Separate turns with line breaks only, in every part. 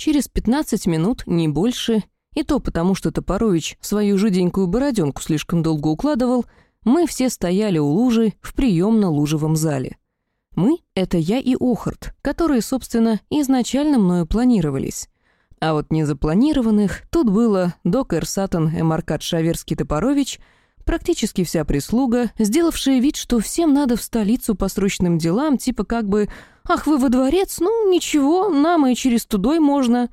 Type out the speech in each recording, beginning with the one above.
Через 15 минут, не больше, и то потому, что Топорович свою жиденькую бороденку слишком долго укладывал, мы все стояли у лужи в приемно-лужевом зале. Мы — это я и Охарт, которые, собственно, изначально мною планировались. А вот незапланированных тут было док Эрсатан Эмаркат Шаверский-Топорович, практически вся прислуга, сделавшая вид, что всем надо в столицу по срочным делам, типа как бы «Ах, вы во дворец? Ну, ничего, нам и через Тудой можно».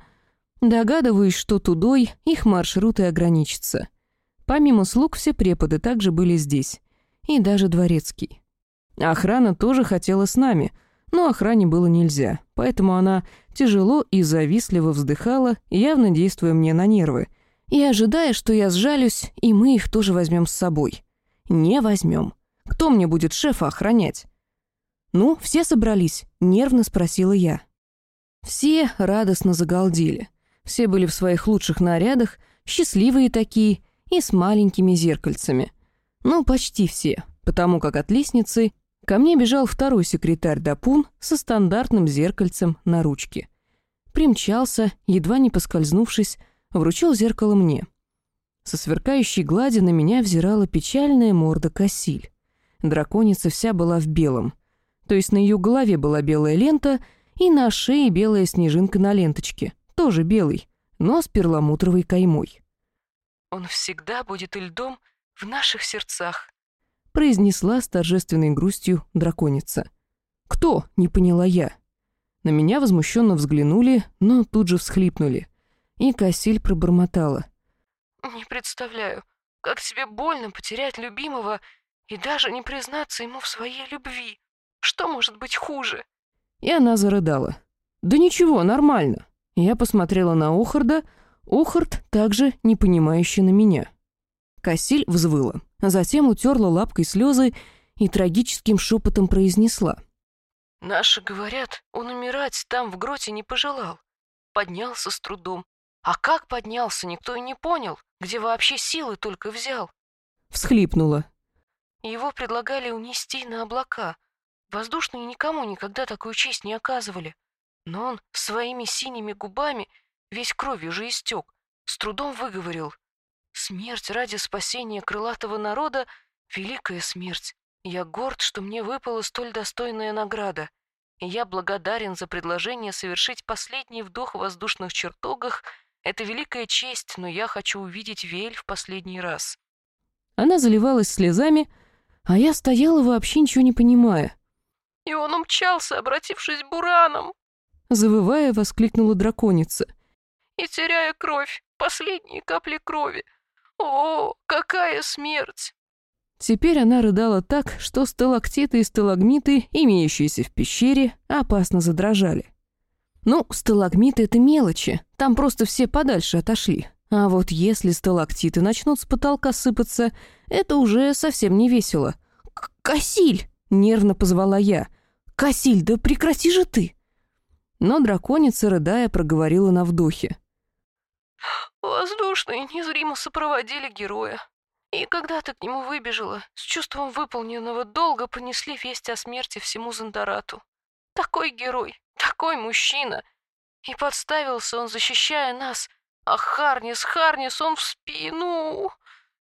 Догадываюсь, что Тудой их маршрут и ограничится. Помимо слуг, все преподы также были здесь. И даже дворецкий. Охрана тоже хотела с нами — но охране было нельзя, поэтому она тяжело и завистливо вздыхала, явно действуя мне на нервы, и ожидая, что я сжалюсь, и мы их тоже возьмем с собой. Не возьмем. Кто мне будет шефа охранять? «Ну, все собрались?» — нервно спросила я. Все радостно загалдели. Все были в своих лучших нарядах, счастливые такие и с маленькими зеркальцами. Ну, почти все, потому как от лестницы Ко мне бежал второй секретарь Дапун со стандартным зеркальцем на ручке. Примчался, едва не поскользнувшись, вручил зеркало мне. Со сверкающей глади на меня взирала печальная морда Кассиль. Драконица вся была в белом. То есть на ее голове была белая лента, и на шее белая снежинка на ленточке, тоже белый, но с перламутровой каймой.
«Он всегда будет льдом в наших сердцах»,
произнесла с торжественной грустью драконица. «Кто?» — не поняла я. На меня возмущенно взглянули, но тут же всхлипнули. И Кассиль пробормотала.
«Не представляю, как тебе больно потерять любимого и даже не признаться ему в своей любви. Что может быть хуже?»
И она зарыдала. «Да ничего, нормально». Я посмотрела на Охарда, Охард также непонимающе на меня. Кассиль взвыла. Затем утерла лапкой слезы и трагическим шепотом произнесла.
«Наши говорят, он умирать там в гроте не пожелал. Поднялся с трудом. А как поднялся, никто и не понял, где вообще силы только взял».
Всхлипнула.
Его предлагали унести на облака. Воздушные никому никогда такую честь не оказывали. Но он своими синими губами весь кровью же истек, с трудом выговорил — Смерть ради спасения крылатого народа — великая смерть. Я горд, что мне выпала столь достойная награда. И я благодарен за предложение совершить последний вдох в воздушных чертогах. Это великая честь, но я хочу увидеть Вель в последний раз.
Она заливалась слезами, а я стояла вообще ничего не понимая.
И он умчался, обратившись бураном.
Завывая, воскликнула драконица.
И теряя кровь, последние капли крови. «О, какая смерть!»
Теперь она рыдала так, что сталактиты и сталагмиты, имеющиеся в пещере, опасно задрожали. Ну, сталагмиты — это мелочи, там просто все подальше отошли. А вот если сталактиты начнут с потолка сыпаться, это уже совсем не весело. «Косиль!» — нервно позвала я. «Косиль, да прекрати же ты!» Но драконица, рыдая, проговорила на вдохе.
Воздушные незримо сопроводили героя. И когда ты к нему выбежала, с чувством выполненного долга понесли весть о смерти всему Зандарату. Такой герой, такой мужчина. И подставился он, защищая нас. А Харнис, Харнис, он в спину.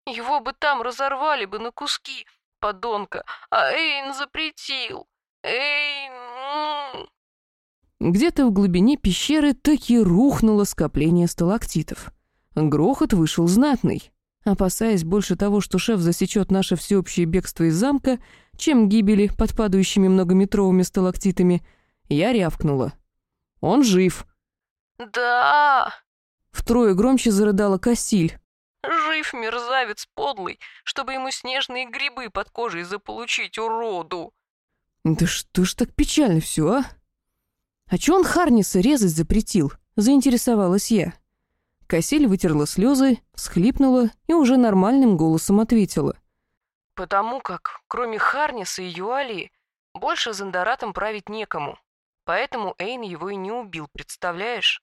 Его бы там разорвали бы на куски, подонка. А Эйн запретил. Эйн...
Где-то в глубине пещеры таки рухнуло скопление сталактитов. Грохот вышел знатный. Опасаясь больше того, что шеф засечет наше всеобщее бегство из замка, чем гибели под падающими многометровыми сталактитами, я рявкнула. «Он жив!»
«Да!»
Втрое громче зарыдала Кассиль.
«Жив, мерзавец подлый, чтобы ему снежные грибы под кожей заполучить, уроду!»
«Да что ж так печально все, а?» «А чё он Харниса резать запретил?» — заинтересовалась я. Кассиль вытерла слезы, всхлипнула и уже нормальным голосом ответила.
«Потому как, кроме Харниса и Юалии, больше Зандаратом править некому. Поэтому Эйн его и не убил, представляешь?»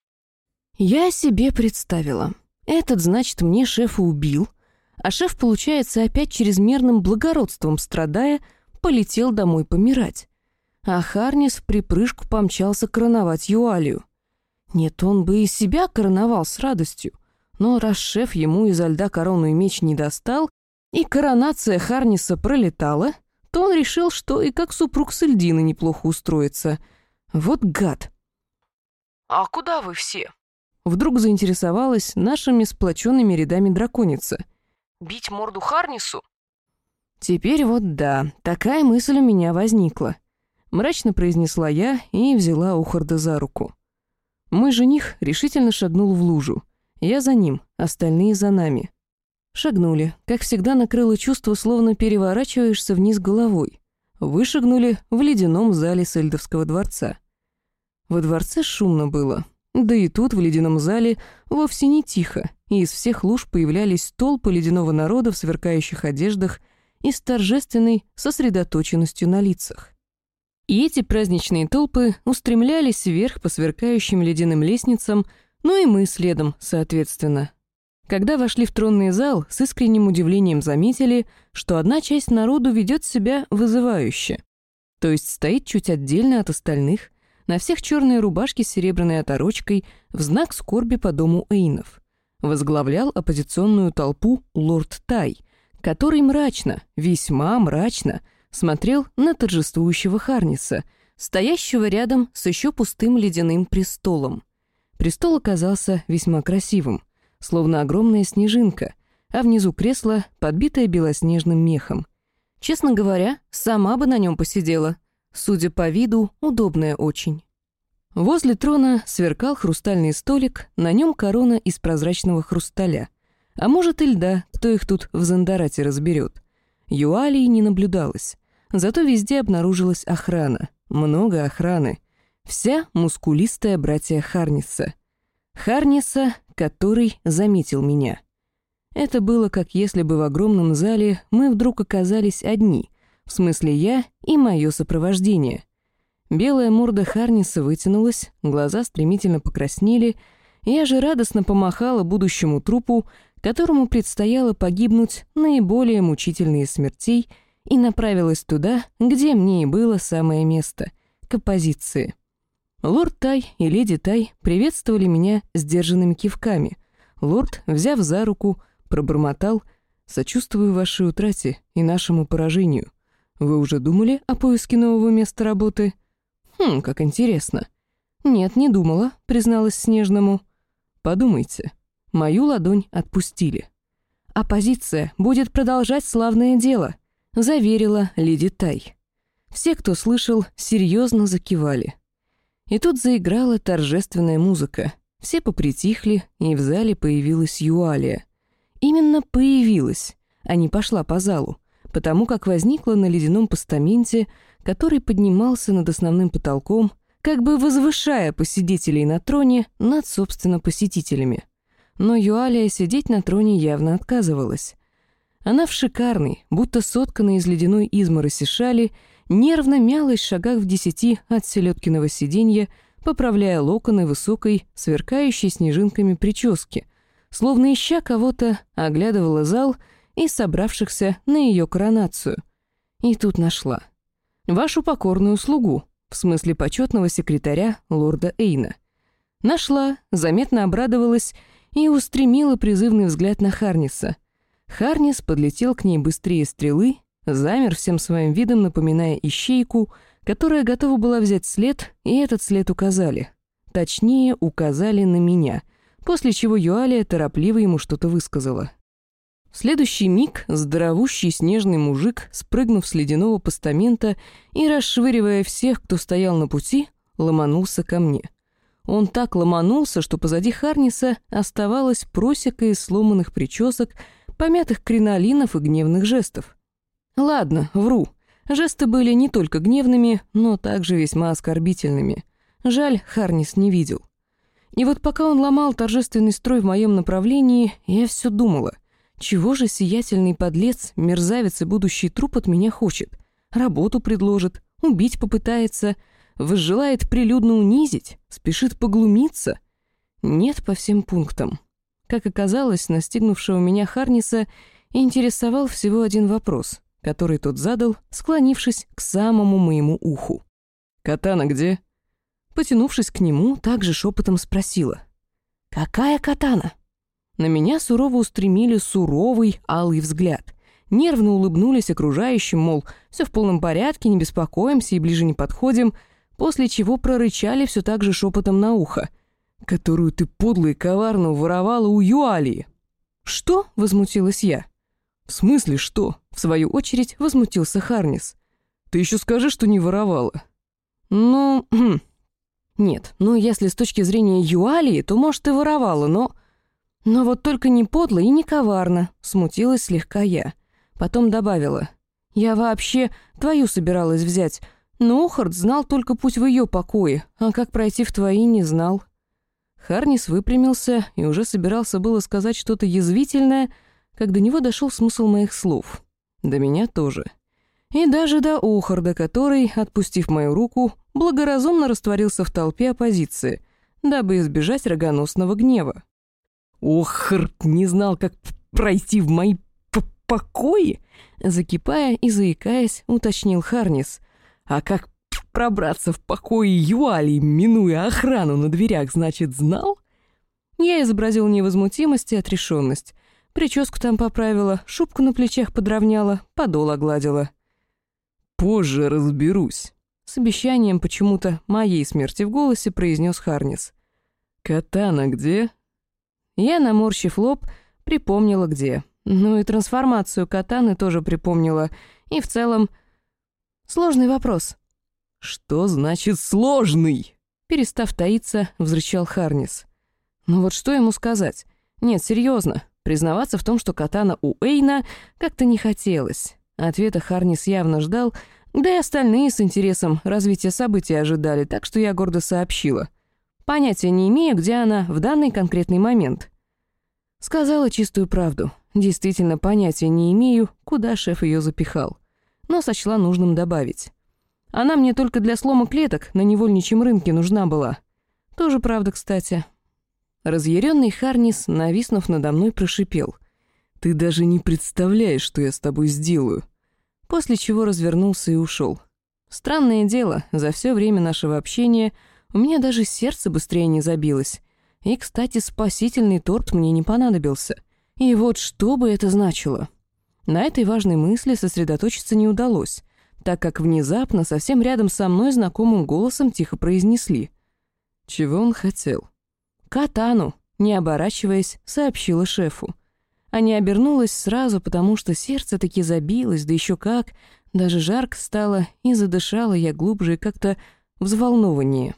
Я себе представила. Этот, значит, мне шефа убил, а шеф, получается, опять чрезмерным благородством страдая, полетел домой помирать. А Харнис в припрыжку помчался короновать Юалию. Нет, он бы и себя короновал с радостью. Но раз шеф ему изо льда корону и меч не достал, и коронация Харниса пролетала, то он решил, что и как супруг Сальдины неплохо устроится. Вот гад.
«А куда вы все?»
Вдруг заинтересовалась нашими сплоченными рядами драконица.
«Бить морду Харнису?»
Теперь вот да, такая мысль у меня возникла. Мрачно произнесла я и взяла Ухарда за руку. Мой жених решительно шагнул в лужу. Я за ним, остальные за нами. Шагнули. Как всегда, накрыло чувство, словно переворачиваешься вниз головой. Вышагнули в ледяном зале Сельдовского дворца. Во дворце шумно было. Да и тут, в ледяном зале, вовсе не тихо, и из всех луж появлялись толпы ледяного народа в сверкающих одеждах и с торжественной сосредоточенностью на лицах. И эти праздничные толпы устремлялись вверх по сверкающим ледяным лестницам, ну и мы следом, соответственно. Когда вошли в тронный зал, с искренним удивлением заметили, что одна часть народу ведет себя вызывающе. То есть стоит чуть отдельно от остальных, на всех черные рубашки с серебряной оторочкой в знак скорби по дому Эйнов. Возглавлял оппозиционную толпу лорд Тай, который мрачно, весьма мрачно, смотрел на торжествующего Харниса, стоящего рядом с еще пустым ледяным престолом. Престол оказался весьма красивым, словно огромная снежинка, а внизу кресло, подбитое белоснежным мехом. Честно говоря, сама бы на нем посидела. Судя по виду, удобная очень. Возле трона сверкал хрустальный столик, на нем корона из прозрачного хрусталя. А может и льда, кто их тут в Зандарате разберет. Юалии не наблюдалось. Зато везде обнаружилась охрана. Много охраны. Вся мускулистая братья Харниса. Харниса, который заметил меня. Это было как если бы в огромном зале мы вдруг оказались одни, в смысле я и мое сопровождение. Белая морда Харниса вытянулась, глаза стремительно покраснели, я же радостно помахала будущему трупу, которому предстояло погибнуть наиболее мучительные смертей, и направилась туда, где мне и было самое место — к оппозиции. Лорд Тай и леди Тай приветствовали меня сдержанными кивками. Лорд, взяв за руку, пробормотал «Сочувствую вашей утрате и нашему поражению. Вы уже думали о поиске нового места работы?» «Хм, как интересно». «Нет, не думала», — призналась Снежному. «Подумайте, Мою ладонь отпустили. «Оппозиция будет продолжать славное дело», — заверила леди Тай. Все, кто слышал, серьезно закивали. И тут заиграла торжественная музыка. Все попритихли, и в зале появилась Юалия. Именно появилась, а не пошла по залу, потому как возникла на ледяном постаменте, который поднимался над основным потолком, как бы возвышая посетителей на троне над, собственно, посетителями но Юалия сидеть на троне явно отказывалась. Она в шикарной, будто сотканной из ледяной измороси шали, нервно мялась в шагах в десяти от селедкиного сиденья, поправляя локоны высокой, сверкающей снежинками прически, словно ища кого-то, оглядывала зал и собравшихся на ее коронацию. И тут нашла. Вашу покорную слугу, в смысле почетного секретаря лорда Эйна. Нашла, заметно обрадовалась и устремила призывный взгляд на Харниса. Харнис подлетел к ней быстрее стрелы, замер всем своим видом, напоминая ищейку, которая готова была взять след, и этот след указали. Точнее, указали на меня, после чего Юалия торопливо ему что-то высказала. В следующий миг здоровущий снежный мужик, спрыгнув с ледяного постамента и расшвыривая всех, кто стоял на пути, ломанулся ко мне. Он так ломанулся, что позади Харниса оставалась просека из сломанных причесок, помятых кринолинов и гневных жестов. Ладно, вру. Жесты были не только гневными, но также весьма оскорбительными. Жаль, Харнис не видел. И вот пока он ломал торжественный строй в моем направлении, я все думала, чего же сиятельный подлец, мерзавец и будущий труп от меня хочет? Работу предложит, убить попытается — возжелает прилюдно унизить, спешит поглумиться? Нет по всем пунктам. Как оказалось, настигнувшего меня Харниса интересовал всего один вопрос, который тот задал, склонившись к самому моему уху. «Катана где?» потянувшись к нему, также шепотом спросила. «Какая катана?» На меня сурово устремили суровый алый взгляд. Нервно улыбнулись окружающим, мол, все в полном порядке, не беспокоимся и ближе не подходим, после чего прорычали все так же шепотом на ухо. «Которую ты подло и коварно воровала у Юалии!» «Что?» — возмутилась я. «В смысле что?» — в свою очередь возмутился Харнис. «Ты еще скажи, что не воровала». «Ну...» «Нет, ну если с точки зрения Юалии, то, может, и воровала, но...» «Но вот только не подло и не коварно», — смутилась слегка я. Потом добавила. «Я вообще твою собиралась взять, но Охард знал только путь в ее покое, а как пройти в твои не знал». Харнис выпрямился и уже собирался было сказать что-то язвительное, как до него дошел смысл моих слов. До меня тоже. И даже до Охарда, который, отпустив мою руку, благоразумно растворился в толпе оппозиции, дабы избежать рогоносного гнева. Охард не знал, как пройти в мои покои? Закипая и заикаясь, уточнил Харнис. А как пробраться в покои Юали, минуя охрану на дверях, значит, знал? Я изобразил невозмутимость и отрешенность. Прическу там поправила, шубку на плечах подровняла, подол огладила. «Позже разберусь», — с обещанием почему-то моей смерти в голосе произнес Харнис. «Катана где?» Я, наморщив лоб, припомнила где. Ну и трансформацию катаны тоже припомнила. И в целом... Сложный вопрос. «Что значит сложный?» Перестав таиться, взрычал Харнис. Ну вот что ему сказать? Нет, серьезно. Признаваться в том, что катана у Эйна как-то не хотелось. Ответа Харнис явно ждал, да и остальные с интересом развития событий ожидали, так что я гордо сообщила. Понятия не имею, где она в данный конкретный момент. Сказала чистую правду. Действительно, понятия не имею, куда шеф ее запихал. Но сочла нужным добавить. Она мне только для слома клеток на невольничьем рынке нужна была. Тоже правда, кстати. Разъяренный Харнис, нависнув надо мной, прошипел. «Ты даже не представляешь, что я с тобой сделаю». После чего развернулся и ушел. Странное дело, за все время нашего общения у меня даже сердце быстрее не забилось. И, кстати, спасительный торт мне не понадобился. И вот что бы это значило? На этой важной мысли сосредоточиться не удалось, так как внезапно совсем рядом со мной знакомым голосом тихо произнесли. Чего он хотел? «Катану», не оборачиваясь, сообщила шефу. А не обернулась сразу, потому что сердце таки забилось, да еще как, даже жарко стало, и задышала я глубже и как-то взволнованнее.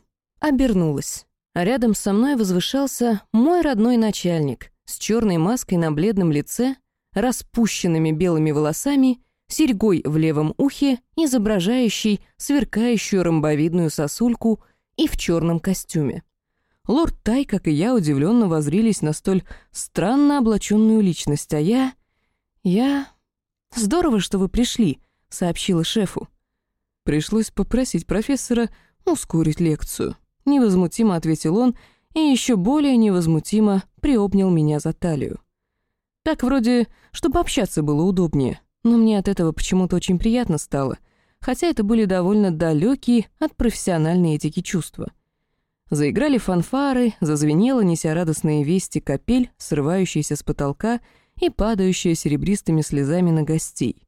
Обернулась. А рядом со мной возвышался мой родной начальник с черной маской на бледном лице, распущенными белыми волосами, серьгой в левом ухе, изображающей сверкающую ромбовидную сосульку и в черном костюме. Лорд Тай, как и я, удивленно возрились на столь странно облаченную личность, а я... Я... «Здорово, что вы пришли», — сообщила шефу. Пришлось попросить профессора ускорить лекцию. Невозмутимо ответил он и еще более невозмутимо приобнял меня за талию. Так вроде, чтобы общаться было удобнее, но мне от этого почему-то очень приятно стало, хотя это были довольно далекие от профессиональной этики чувства — Заиграли фанфары, зазвенела, неся радостные вести, капель, срывающаяся с потолка и падающая серебристыми слезами на гостей.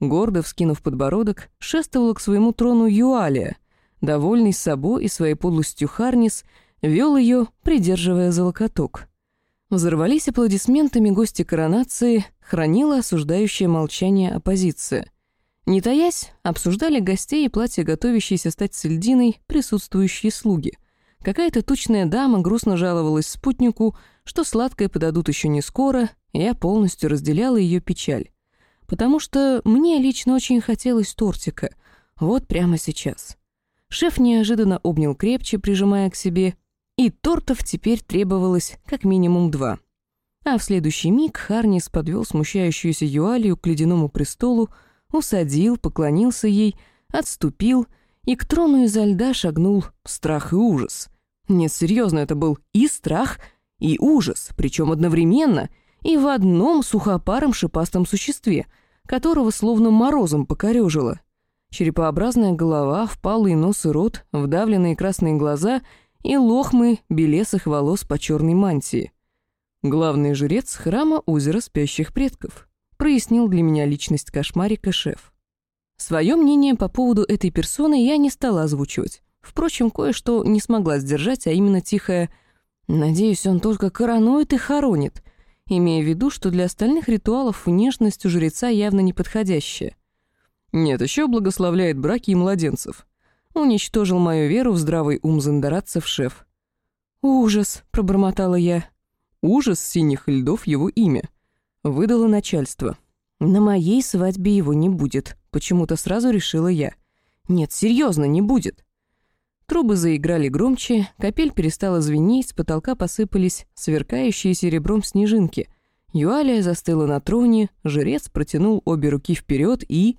Гордо вскинув подбородок, шествовала к своему трону Юалия. Довольный собой и своей подлостью Харнис вел ее, придерживая за локоток. Взорвались аплодисментами гости коронации, хранила осуждающее молчание оппозиция. Не таясь, обсуждали гостей и платья, готовящиеся стать сельдиной, присутствующие слуги. Какая-то тучная дама грустно жаловалась спутнику, что сладкое подадут еще не скоро, и я полностью разделяла ее печаль. Потому что мне лично очень хотелось тортика. Вот прямо сейчас. Шеф неожиданно обнял крепче, прижимая к себе, и тортов теперь требовалось как минимум два. А в следующий миг Харнис подвел смущающуюся Юалию к ледяному престолу, усадил, поклонился ей, отступил и к трону изо льда шагнул страх и ужас. Нет, серьезно, это был и страх, и ужас, причем одновременно, и в одном сухопаром шипастом существе, которого словно морозом покорежило. Черепообразная голова, впалый нос и рот, вдавленные красные глаза и лохмы белесых волос по черной мантии. Главный жрец храма озера спящих предков. Прояснил для меня личность кошмарика шеф. Свое мнение по поводу этой персоны я не стала озвучивать. Впрочем, кое-что не смогла сдержать, а именно тихое «Надеюсь, он только коронует и хоронит», имея в виду, что для остальных ритуалов внешность у жреца явно неподходящая. Нет, еще благословляет браки и младенцев. Уничтожил мою веру в здравый ум зандарадцев шеф. «Ужас», — пробормотала я. «Ужас синих льдов его имя», — выдало начальство. «На моей свадьбе его не будет», — почему-то сразу решила я. «Нет, серьезно, не будет». Трубы заиграли громче, капель перестала звенеть, с потолка посыпались сверкающие серебром снежинки. Юалия застыла на троне, жрец протянул обе руки вперед и...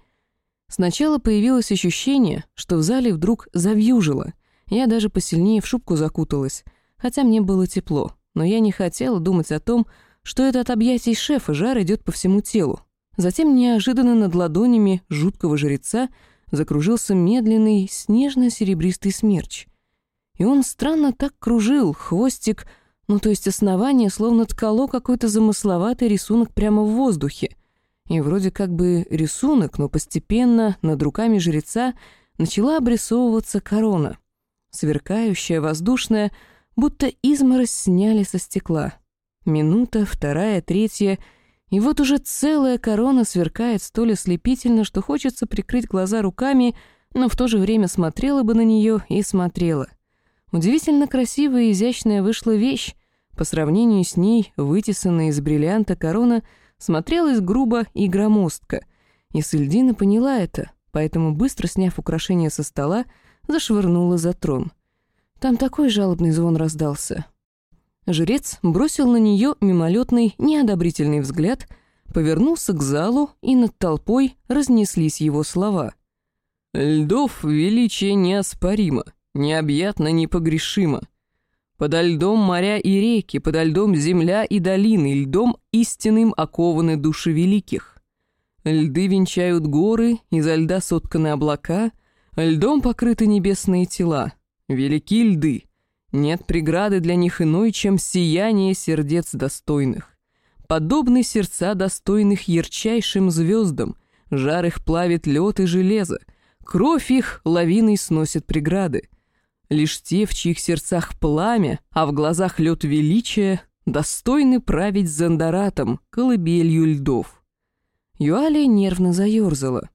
Сначала появилось ощущение, что в зале вдруг завьюжило. Я даже посильнее в шубку закуталась, хотя мне было тепло, но я не хотела думать о том, что это от объятий шефа жар идет по всему телу. Затем неожиданно над ладонями жуткого жреца закружился медленный снежно-серебристый смерч. И он странно так кружил, хвостик, ну то есть основание, словно ткало какой-то замысловатый рисунок прямо в воздухе. И вроде как бы рисунок, но постепенно над руками жреца начала обрисовываться корона. Сверкающая, воздушная, будто изморозь сняли со стекла. Минута, вторая, третья — и вот уже целая корона сверкает столь ослепительно, что хочется прикрыть глаза руками, но в то же время смотрела бы на нее и смотрела. Удивительно красивая и изящная вышла вещь. По сравнению с ней, вытесанная из бриллианта корона смотрелась грубо и громоздко. И Сельдина поняла это, поэтому, быстро сняв украшение со стола, зашвырнула за трон. Там такой жалобный звон раздался. Жрец бросил на нее мимолетный, неодобрительный взгляд, повернулся к залу, и над толпой разнеслись его слова. «Льдов величие неоспоримо, необъятно непогрешимо. Подо льдом моря и реки, подо льдом земля и долины, льдом истинным окованы души великих. Льды венчают горы, изо льда сотканы облака, льдом покрыты небесные тела. Велики льды, нет преграды для них иной, чем сияние сердец достойных. Подобны сердца достойных ярчайшим звездам, жар их плавит лед и железо, кровь их лавиной сносит преграды. Лишь те, в чьих сердцах пламя, а в глазах лед величия, достойны править Зандаратом, колыбелью льдов. Юалия нервно заерзала.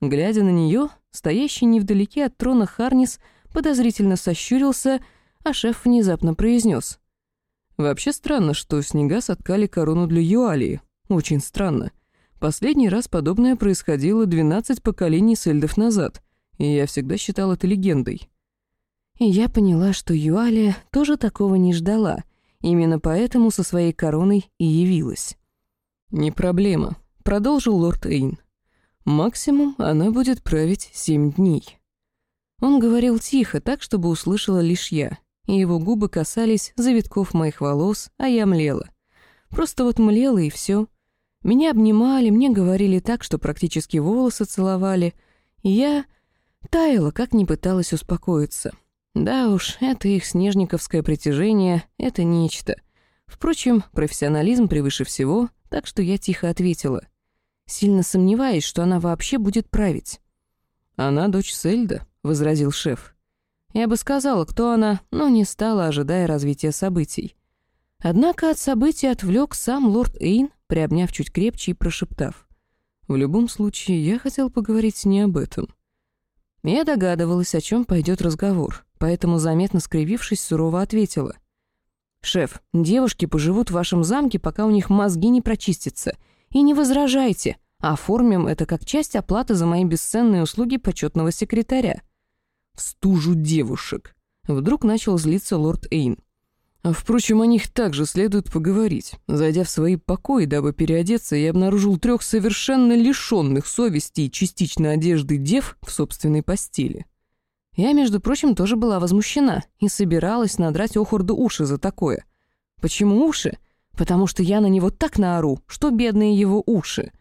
Глядя на нее, стоящий невдалеке от трона Харнис подозрительно сощурился — а шеф внезапно произнес. «Вообще странно, что снега соткали корону для Юалии. Очень странно. Последний раз подобное происходило 12 поколений сельдов назад, и я всегда считал это легендой». И я поняла, что Юалия тоже такого не ждала, именно поэтому со своей короной и явилась. «Не проблема», — продолжил лорд Эйн. «Максимум она будет править семь дней». Он говорил тихо, так, чтобы услышала лишь я, и его губы касались завитков моих волос, а я млела. Просто вот млела и все. Меня обнимали, мне говорили так, что практически волосы целовали, я таяла, как не пыталась успокоиться. Да уж, это их снежниковское притяжение — это нечто. Впрочем, профессионализм превыше всего, так что я тихо ответила. Сильно сомневаюсь, что она вообще будет править. «Она дочь Сельда», — возразил шеф. Я бы сказала, кто она, но не стала, ожидая развития событий. Однако от событий отвлек сам лорд Эйн, приобняв чуть крепче и прошептав. «В любом случае, я хотел поговорить не об этом». Я догадывалась, о чем пойдет разговор, поэтому, заметно скривившись, сурово ответила. «Шеф, девушки поживут в вашем замке, пока у них мозги не прочистятся. И не возражайте, оформим это как часть оплаты за мои бесценные услуги почетного секретаря» в стужу девушек. Вдруг начал злиться лорд Эйн. А, впрочем, о них также следует поговорить. Зайдя в свои покои, дабы переодеться, я обнаружил трех совершенно лишенных совести и частично одежды дев в собственной постели. Я, между прочим, тоже была возмущена и собиралась надрать Охорду уши за такое. Почему уши? Потому что я на него так наору, что бедные его уши.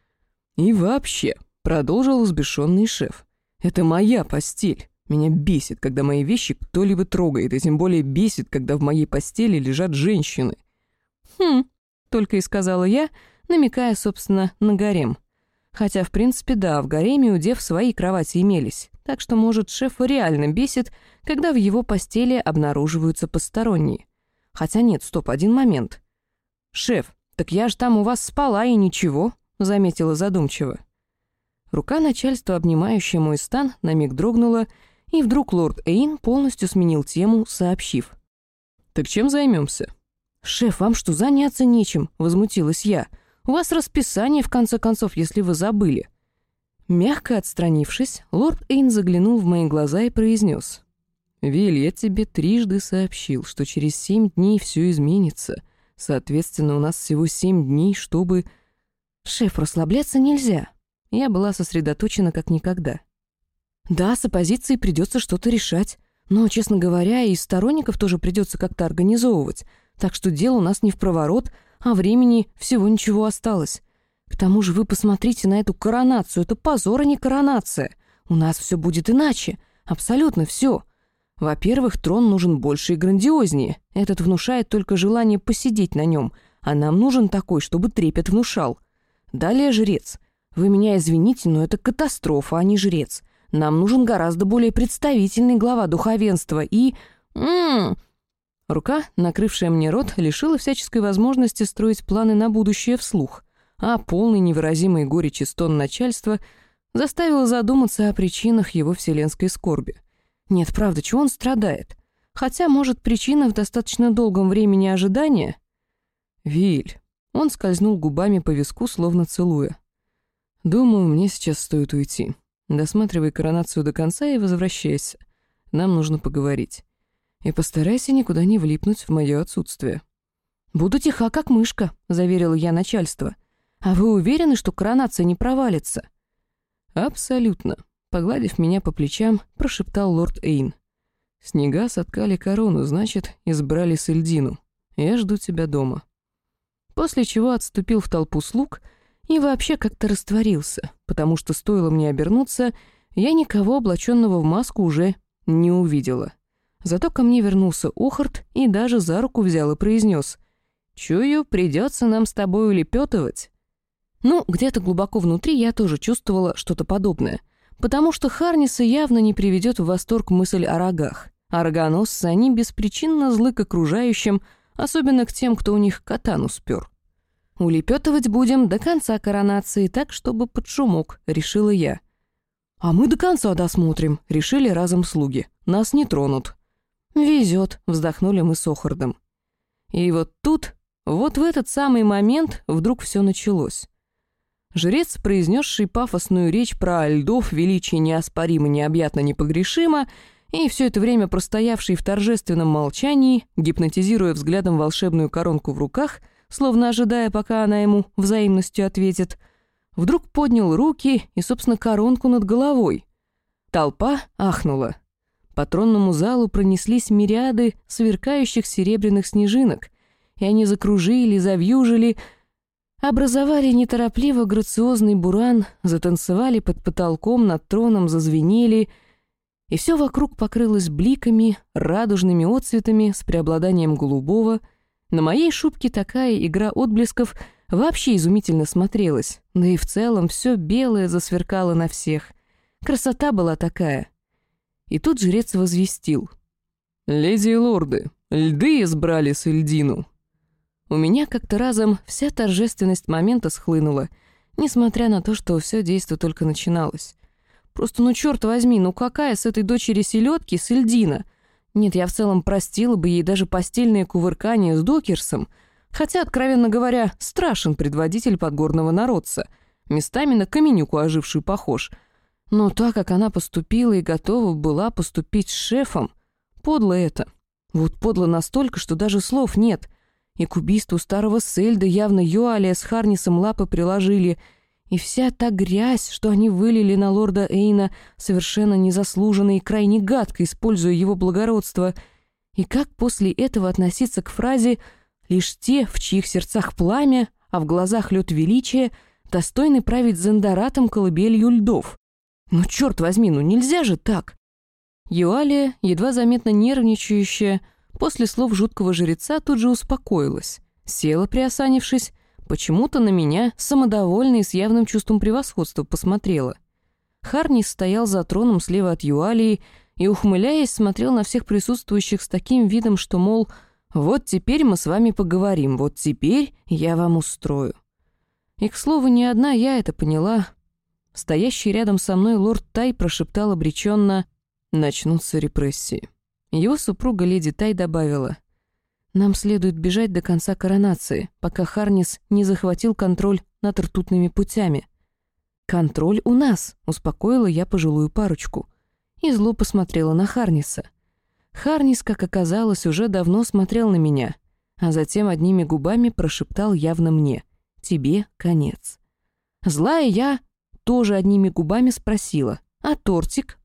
И вообще, продолжил взбешенный шеф, «Это моя постель. Меня бесит, когда мои вещи кто-либо трогает, и тем более бесит, когда в моей постели лежат женщины».
«Хм», — только и сказала я, намекая, собственно, на гарем. Хотя, в принципе, да, в гареме у дев свои кровати имелись, так что, может, шефа реально бесит, когда в его постели обнаруживаются посторонние. Хотя нет, стоп, один момент. «Шеф, так я ж там у вас спала и ничего», — заметила задумчиво. Рука начальства, обнимающая мой стан, на миг дрогнула, и вдруг лорд Эйн полностью сменил тему, сообщив.
«Так чем займемся?
«Шеф, вам что, заняться нечем?» — возмутилась я. «У вас расписание, в конце концов, если вы забыли». Мягко отстранившись, лорд Эйн заглянул в мои глаза и произнес.
«Виль, я тебе трижды сообщил, что через семь дней все изменится. Соответственно, у нас всего семь дней, чтобы...»
«Шеф, расслабляться нельзя». Я была сосредоточена как никогда. «Да, с оппозицией придется что-то решать. Но, честно говоря, и сторонников тоже придется как-то организовывать. Так что дело у нас не в проворот, а времени всего ничего осталось. К тому же вы посмотрите на эту коронацию. Это позор, а не коронация. У нас все будет иначе. Абсолютно все. Во-первых, трон нужен больше и грандиознее. Этот внушает только желание посидеть на нем, а нам нужен такой, чтобы трепет внушал. Далее жрец. Вы меня извините, но это катастрофа, а не жрец. Нам нужен гораздо более представительный глава духовенства и... М Рука, накрывшая мне рот, лишила всяческой возможности строить планы на будущее вслух, а полный невыразимой горечи стон начальства заставила задуматься о причинах его вселенской скорби — нет, правда, чего он страдает? Хотя, может, причина в достаточно долгом времени ожидания?
Виль. Он скользнул губами по виску, словно целуя. Думаю, мне сейчас стоит уйти. Досматривай коронацию до конца и возвращайся. Нам нужно поговорить. И постарайся никуда не влипнуть в мое отсутствие.
«Буду тиха, как мышка», — заверила я начальство. «А вы уверены, что коронация не провалится?»
«Абсолютно», Погладив меня по плечам, прошептал лорд Эйн. «Снега соткали корону, значит, избрали Сельдину. Я жду тебя дома».
После чего отступил в толпу слуг и вообще как-то растворился, потому что стоило мне обернуться, я никого, облаченного в маску, уже не увидела. Зато ко мне вернулся Охарт и даже за руку взял и произнес «Чую, придется нам с тобой улепетывать». Ну, где-то глубоко внутри я тоже чувствовала что-то подобное — потому что Харниса явно не приведет в восторг мысль о рогах. А рогоносцы, они беспричинно злы к окружающим, особенно к тем, кто у них катану спер. «Улепетывать будем до конца коронации, так, чтобы под шумок», — решила я. «А мы до конца досмотрим», — решили разом слуги. «Нас не тронут». «Везет», — вздохнули мы с Охардом. И вот тут, вот в этот самый момент, вдруг все началось. Жрец, произнесший пафосную речь про льдов, величие неоспоримо, необъятно, непогрешимо, и все это время простоявший в торжественном молчании, гипнотизируя взглядом волшебную коронку в руках, словно ожидая, пока она ему взаимностью ответит, вдруг поднял руки и, собственно, коронку над головой. Толпа ахнула. По тронному залу пронеслись мириады сверкающих серебряных снежинок, и они закружили, завьюжили, Образовали неторопливо грациозный буран, затанцевали под потолком, над троном зазвенели, и все вокруг покрылось бликами, радужными отцветами с преобладанием голубого. На моей шубке такая игра отблесков вообще изумительно смотрелась, да и в целом все белое засверкало на всех. Красота была такая. И тут жрец возвестил.
«Леди и лорды, льды избрали Сельдину,
у меня как-то разом вся торжественность момента схлынула, несмотря на то, что все действо только начиналось. Просто ну черт возьми, ну какая с этой дочери селедки Сельдина? Нет, я в целом простила бы ей даже постельное кувыркание с Докерсом, хотя, откровенно говоря, страшен предводитель подгорного народца, местами на Каменюку оживший похож. Но так как она поступила и готова была поступить с шефом, подло это. Вот подло настолько, что даже слов нет — и к убийству старого Сельда явно Йоалия с Харнисом лапы приложили. И вся та грязь, что они вылили на лорда Эйна, совершенно незаслуженно и крайне гадко, используя его благородство. И как после этого относиться к фразе «лишь те, в чьих сердцах пламя, а в глазах лед величия, достойны править Зендаратом колыбелью льдов»?
«Ну, черт возьми, ну нельзя же так!» Юалия, едва заметно нервничающая, после слов жуткого жреца тут же успокоилась, села, приосанившись, почему-то на меня, самодовольно и с явным чувством превосходства, посмотрела. Харнис стоял за троном слева от Юалии и, ухмыляясь, смотрел на всех присутствующих с таким видом, что, мол, «Вот теперь мы с вами поговорим, вот теперь я вам устрою». И, к слову, не одна я это поняла. Стоящий рядом со мной лорд Тай прошептал обреченно «Начнутся репрессии». Его супруга леди Тай добавила «Нам следует бежать до конца коронации, пока Харнис не захватил контроль над ртутными путями». «Контроль у нас», — успокоила я пожилую парочку. И зло посмотрела на Харниса. Харнис, как оказалось, уже давно смотрел на меня, а затем одними губами прошептал явно мне «Тебе конец». Злая я тоже одними губами спросила «А тортик?»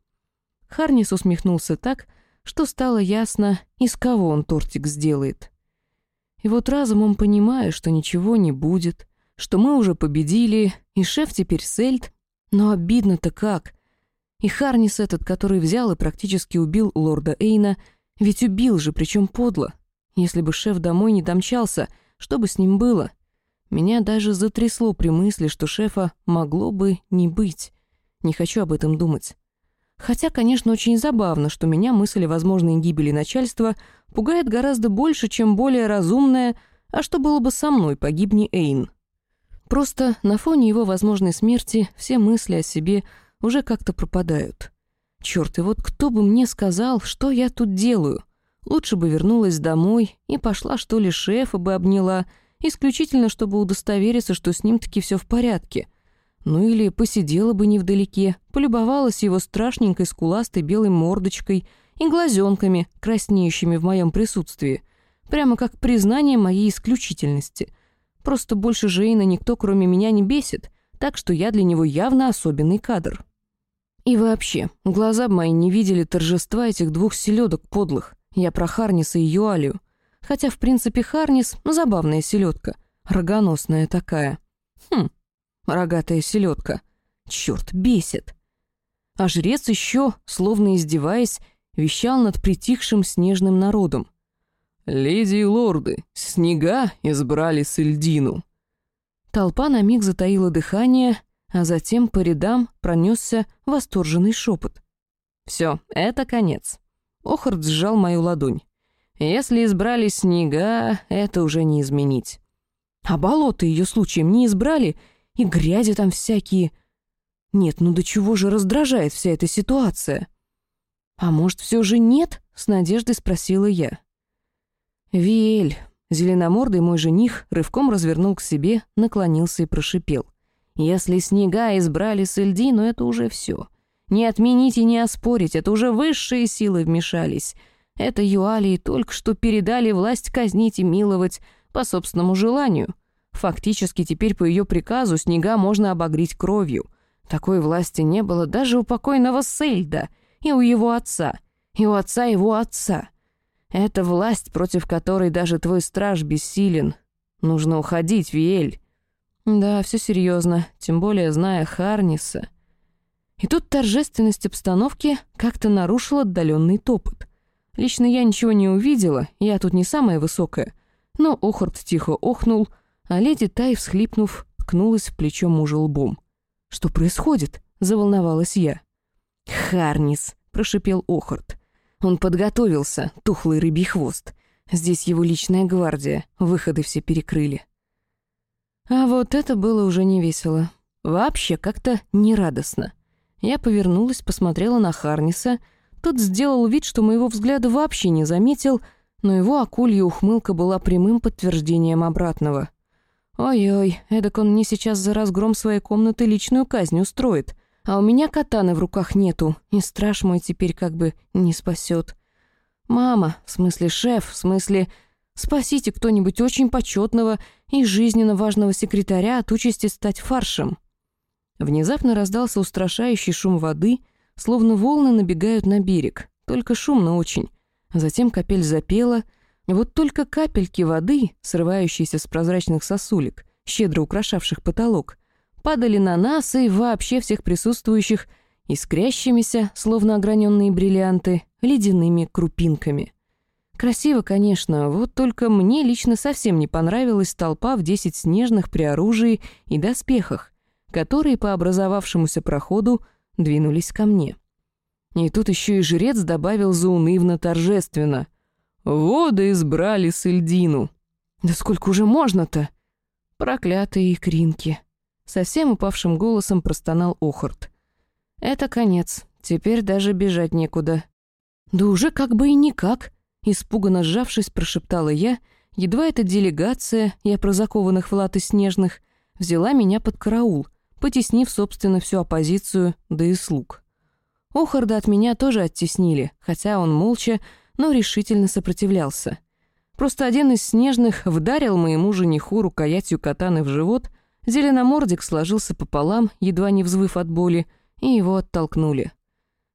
Харнис усмехнулся так, что стало ясно, из кого он тортик сделает. И вот разумом понимаю, что ничего не будет, что мы уже победили, и шеф теперь Сельд, но обидно-то как. И Харнис этот, который взял и практически убил лорда Эйна, ведь убил же, причем подло. Если бы шеф домой не домчался, что бы с ним было? Меня даже затрясло при мысли, что шефа могло бы не быть. Не хочу об этом думать. Хотя, конечно, очень забавно, что меня мысль о возможной гибели начальства пугает гораздо больше, чем более разумная «а что было бы со мной, погибни Эйн?». Просто на фоне его возможной смерти все мысли о себе уже как-то пропадают. Черт, и вот кто бы мне сказал, что я тут делаю? Лучше бы вернулась домой и пошла, что ли, шефа бы обняла, исключительно чтобы удостовериться, что с ним таки все в порядке. Ну или посидела бы невдалеке, полюбовалась его страшненькой скуластой белой мордочкой и глазенками, краснеющими в моем присутствии, прямо как признание моей исключительности. Просто больше Жейна никто, кроме меня, не бесит, так что я для него явно особенный кадр. И вообще, глаза мои не видели торжества этих двух селедок подлых. Я про Харниса и Юалию. Хотя, в принципе, Харнис — забавная селедка, рогоносная такая. Хм, рогатая селедка. Черт, бесит. А жрец еще, словно издеваясь, вещал над притихшим снежным народом. «Леди и лорды, снега избрали Сельдину». Толпа на миг затаила дыхание, а затем по рядам пронесся восторженный шепот. Все, это конец. Охард сжал мою ладонь. Если избрали снега, это уже не изменить. А болото ее случаем не избрали, и грязи там всякие. Нет, ну до чего же раздражает вся эта ситуация? А может, все же нет? С надеждой спросила я. Виэль, зеленомордый мой жених, рывком развернул к себе, наклонился и прошипел. Если снега избрали Сельдину, это уже все. Не отменить и не оспорить, это уже высшие силы вмешались. Это Юалии только что передали власть казнить и миловать по собственному желанию. Фактически теперь по ее приказу снега можно обогреть кровью. Такой власти не было даже у покойного Сельда и у его отца, и у отца его отца. Это власть, против которой даже твой страж бессилен. Нужно уходить, Виэль. Да, все серьезно, тем более зная Харниса. И тут торжественность обстановки как-то нарушил отдаленный топот. Лично я ничего не увидела, я тут не самая высокая, но Охард тихо охнул, а леди Тай, всхлипнув, ткнулась в плечо мужа лбом. «Что происходит?» — заволновалась я. «Харнис», — прошипел Охард. Он подготовился, тухлый рыбий хвост. Здесь его личная гвардия, выходы все перекрыли. А вот это было уже не весело. Вообще как-то нерадостно. Я повернулась, посмотрела на Харниса. Тот сделал вид, что моего взгляда вообще не заметил, но его акулья ухмылка была прямым подтверждением обратного. «Ой-ой, эдак он мне сейчас за разгром своей комнаты личную казнь устроит, а у меня катаны в руках нету, и страж мой теперь как бы не спасет. Мама, в смысле шеф, в смысле Спасите кто-нибудь очень почетного и жизненно важного секретаря от участи стать фаршем». Внезапно раздался устрашающий шум воды, словно волны набегают на берег, только шумно очень. Затем капель запела, вот только капельки воды, срывающиеся с прозрачных сосулек, щедро украшавших потолок, падали на нас и вообще всех присутствующих искрящимися, словно ограненные бриллианты, ледяными крупинками. Красиво, конечно, вот только мне лично совсем не понравилась толпа в десять снежных при оружии и доспехах, которые по образовавшемуся проходу двинулись ко мне. И тут еще и жрец добавил заунывно «Воды избрали Сельдину». «Да сколько уже можно-то?» «Проклятые икринки!» Совсем упавшим голосом простонал Охарт. «Это конец. Теперь даже бежать некуда». «Да уже как бы и никак», — испуганно сжавшись, прошептала я, едва эта делегация, я про закованных в латы снежных, взяла меня под караул, потеснив, собственно, всю оппозицию, да и слуг. Охарда от меня тоже оттеснили, хотя он молча, но решительно сопротивлялся. Просто один из снежных вдарил моему жениху рукоятью катаны в живот, зеленомордик сложился пополам, едва не взвыв от боли, и его оттолкнули.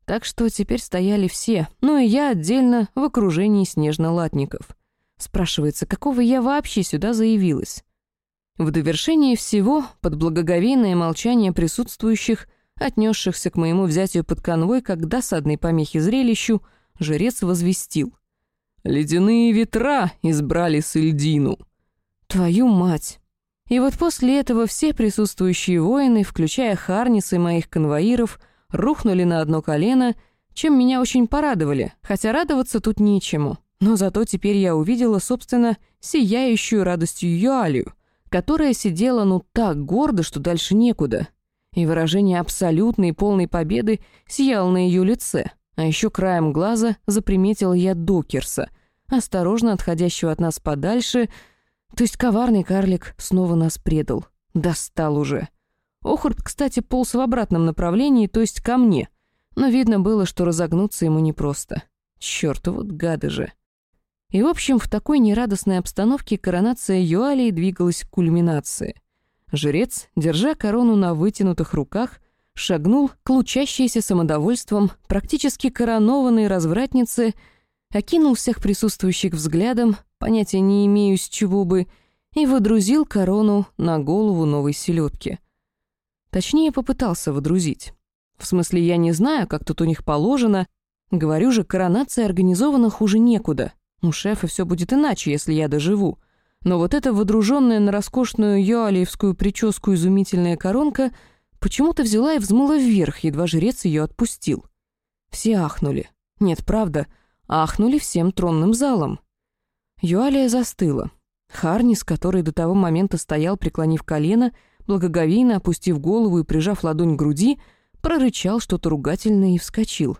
Так что теперь стояли все, ну и я отдельно в окружении снежно-латников. Спрашивается, какого я вообще сюда заявилась? В довершение всего, под благоговейное молчание присутствующих, отнесшихся к моему взятию под конвой как досадной помехи зрелищу, жрец возвестил. «Ледяные ветра избрали Сельдину». «Твою мать!» И вот после этого все присутствующие воины, включая Харнис и моих конвоиров, рухнули на одно колено, чем меня очень порадовали, хотя радоваться тут нечему. Но зато теперь я увидела, собственно, сияющую радостью Юалию, которая сидела ну так гордо, что дальше некуда и выражение абсолютной полной победы сияло на ее лице. А еще краем глаза заприметил я Докерса, осторожно отходящего от нас подальше, то есть коварный карлик снова нас предал. Достал уже. Охурт, кстати, полз в обратном направлении, то есть ко мне, но видно было, что разогнуться ему непросто. Чёрт, вот гады же. И, в общем, в такой нерадостной обстановке коронация Юалии двигалась к кульминации — Жрец, держа корону на вытянутых руках, шагнул к лучащейся самодовольством практически коронованной развратнице, окинул всех присутствующих взглядом, понятия не имею с чего бы, и водрузил корону на голову новой селедки. Точнее, попытался водрузить. В смысле, я не знаю, как тут у них положено. Говорю же, коронация организована хуже некуда. У шефа все будет иначе, если я доживу. Но вот эта водруженная на роскошную юалиевскую прическу изумительная коронка почему-то взяла и взмыла вверх, едва жрец ее отпустил. Все ахнули. Нет, правда, ахнули всем тронным залом. Юалия застыла. Харнис, который до того момента стоял, преклонив колено, благоговейно опустив голову и прижав ладонь к груди, прорычал что-то ругательное и вскочил.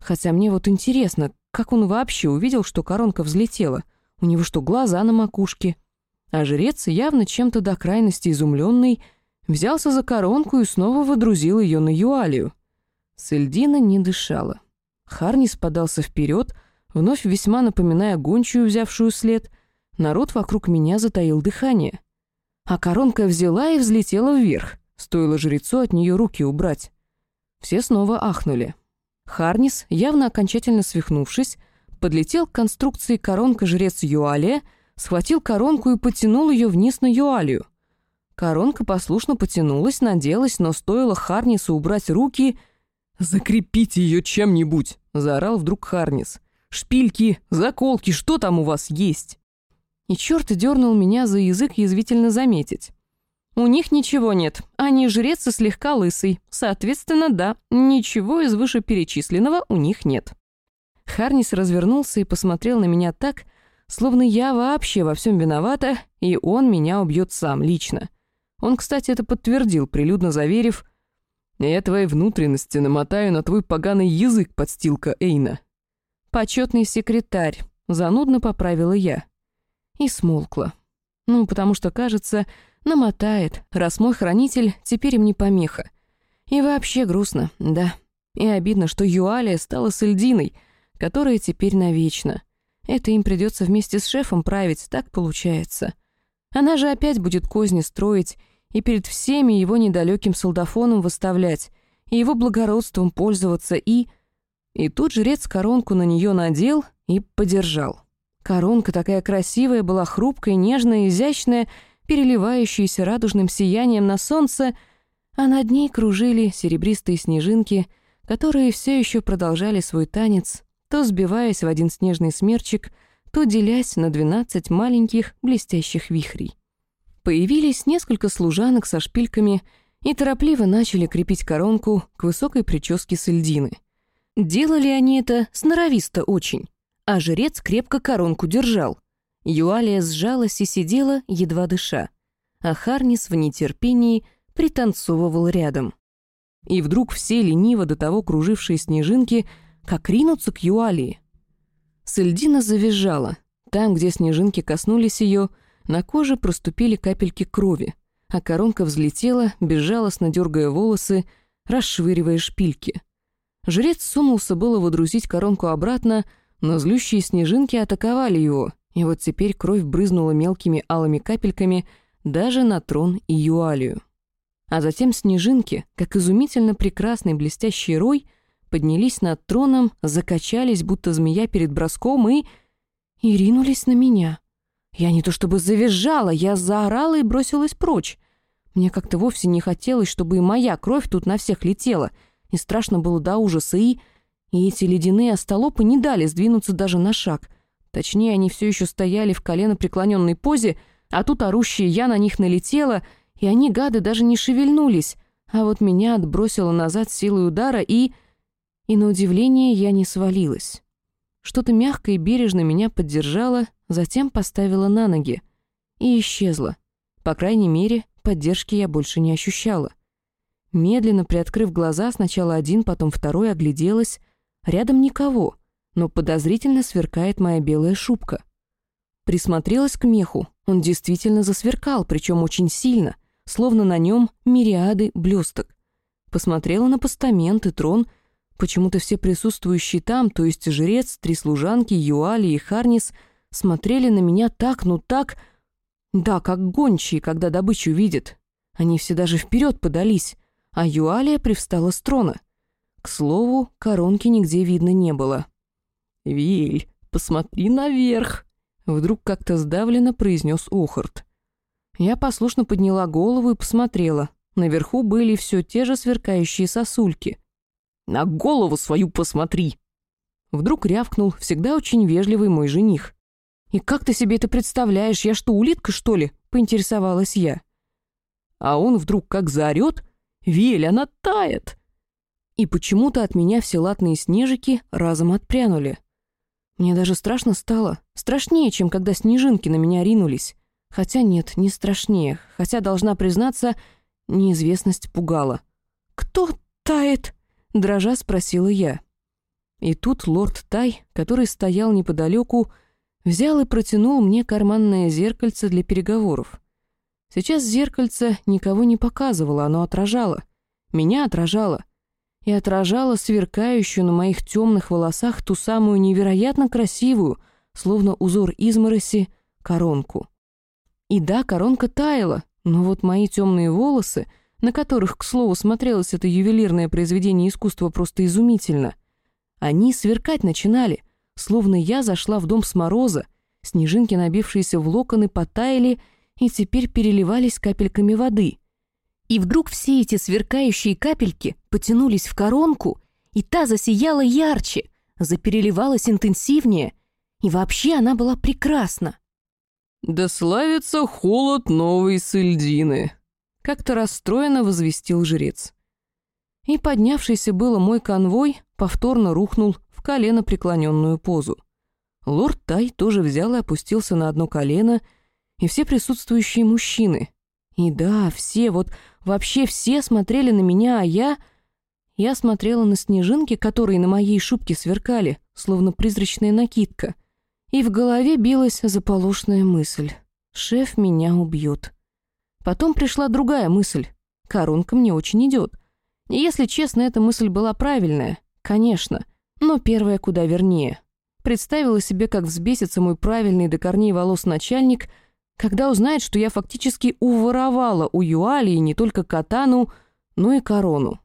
Хотя мне вот интересно, как он вообще увидел, что коронка взлетела — у него что, глаза на макушке? А жрец, явно чем-то до крайности изумленный, взялся за коронку и снова водрузил ее на Юалию. Сельдина не дышала. Харнис подался вперед, вновь весьма напоминая гончую, взявшую след. Народ вокруг меня затаил дыхание. А коронка взяла и взлетела вверх. Стоило жрецу от нее руки убрать. Все снова ахнули. Харнис, явно окончательно свихнувшись, подлетел к конструкции коронка жрец Юалия, схватил коронку и потянул ее вниз на Юалию. Коронка послушно потянулась, наделась, но стоило Харнису убрать руки... «Закрепите ее чем-нибудь!» — заорал вдруг Харнис. «Шпильки, заколки, что там у вас есть?» И черт дернул меня за язык язвительно заметить. «У них ничего нет, они жрец и слегка лысый. Соответственно, да, ничего из вышеперечисленного у них нет». Харнис развернулся и посмотрел на меня так, словно я вообще во всем виновата, и он меня убьет сам, лично. Он, кстати, это подтвердил, прилюдно заверив, «Я твои внутренности намотаю на твой поганый язык, подстилка Эйна». «Почетный секретарь», — занудно поправила я. И смолкла. Ну, потому что, кажется, намотает, раз мой хранитель теперь им не помеха. И вообще грустно, да. И обидно, что Юалия стала с Эльдиной — которая теперь навечно. Это им придется вместе с шефом править, так получается. Она же опять будет козни строить и перед всеми его недалеким солдафоном выставлять, и его благородством пользоваться, и... И тут жрец коронку на нее надел и подержал. Коронка такая красивая была, хрупкая, нежная, изящная, переливающаяся радужным сиянием на солнце, а над ней кружили серебристые снежинки — которые все еще продолжали свой танец, то сбиваясь в один снежный смерчик, то делясь на двенадцать маленьких блестящих вихрей. Появились несколько служанок со шпильками и торопливо начали крепить коронку к высокой прическе сельдины. Делали они это сноровисто очень, а жрец крепко коронку держал. Юалия сжалась и сидела, едва дыша, а Харнис в нетерпении пританцовывал рядом. И вдруг все лениво до того кружившие снежинки как ринутся к Юалии. Сельдина завизжала. Там, где снежинки коснулись ее, на коже проступили капельки крови, а коронка взлетела, безжалостно дергая волосы, расшвыривая шпильки. Жрец сунулся было водрузить коронку обратно, но злющие снежинки атаковали его, и вот теперь кровь брызнула мелкими алыми капельками даже на трон и Юалию. А затем снежинки, как изумительно прекрасный блестящий рой, поднялись над троном, закачались, будто змея перед броском, и... и ринулись на меня. Я не то чтобы завизжала, я заорала и бросилась прочь. Мне как-то вовсе не хотелось, чтобы и моя кровь тут на всех летела, и страшно было до ужаса, и... И эти ледяные остолопы не дали сдвинуться даже на шаг. Точнее, они все еще стояли в колено преклоненной позе, а тут орущая я на них налетела, и они, гады, даже не шевельнулись, а вот меня отбросило назад силой удара, и... И на удивление я не свалилась. Что-то мягко и бережно меня поддержало, затем поставила на ноги и исчезла. По крайней мере, поддержки я больше не ощущала. Медленно приоткрыв глаза, сначала один, потом второй, огляделась. Рядом никого, но подозрительно сверкает моя белая шубка. Присмотрелась к меху. Он действительно засверкал, причем очень сильно, словно на нем мириады блесток. Посмотрела на постамент и трон. Почему-то все присутствующие там, то есть жрец, три служанки, Юали и Харнис, смотрели на меня так, ну так... Да, как гончие, когда добычу видят. Они все даже вперед подались, а Юалия привстала с трона. К слову, коронки нигде видно не было. «Виль, посмотри наверх!» Вдруг как-то сдавленно произнес Охарт. Я послушно подняла голову и посмотрела. Наверху были все те же сверкающие сосульки. «На голову свою посмотри!» Вдруг рявкнул всегда очень вежливый мой жених. «И как ты себе это представляешь? Я что, улитка, что ли?» — поинтересовалась я. А он вдруг как заорет. «Вель, она тает!» И почему-то от меня все латные снежики разом отпрянули. Мне даже страшно стало. Страшнее, чем когда снежинки на меня ринулись. Хотя нет, не страшнее. Хотя, должна признаться, неизвестность пугала. «Кто тает?» — дрожа спросила я. И тут лорд Тай, который стоял неподалеку, взял и протянул мне карманное зеркальце для переговоров. Сейчас зеркальце никого не показывало, оно отражало. Меня отражало и отражала сверкающую на моих темных волосах ту самую невероятно красивую, словно узор измороси, коронку. И да, коронка таяла, но вот мои темные волосы, на которых, к слову, смотрелось это ювелирное произведение искусства просто изумительно, они сверкать начинали, словно я зашла в дом с мороза, снежинки, набившиеся в локоны, потаяли и теперь переливались капельками воды — и вдруг все эти сверкающие капельки потянулись в коронку, и та засияла ярче, запереливалась интенсивнее, и вообще она была прекрасна.
«Да славится холод новой сельдины», — как-то расстроенно возвестил жрец.
И поднявшийся было мой конвой повторно рухнул в колено преклоненную позу. Лорд Тай тоже взял и опустился на одно колено, и все присутствующие мужчины. И да, все, вот Вообще все смотрели на меня, а я... Я смотрела на снежинки, которые на моей шубке сверкали, словно призрачная накидка. И в голове билась заполошная мысль. «Шеф меня убьет». Потом пришла другая мысль. Коронка мне очень идет. И если честно, эта мысль была правильная. Конечно. Но первая куда вернее. Представила себе, как взбесится мой правильный до корней волос начальник — когда узнает, что я фактически уворовала у Юалии не только катану, но и корону.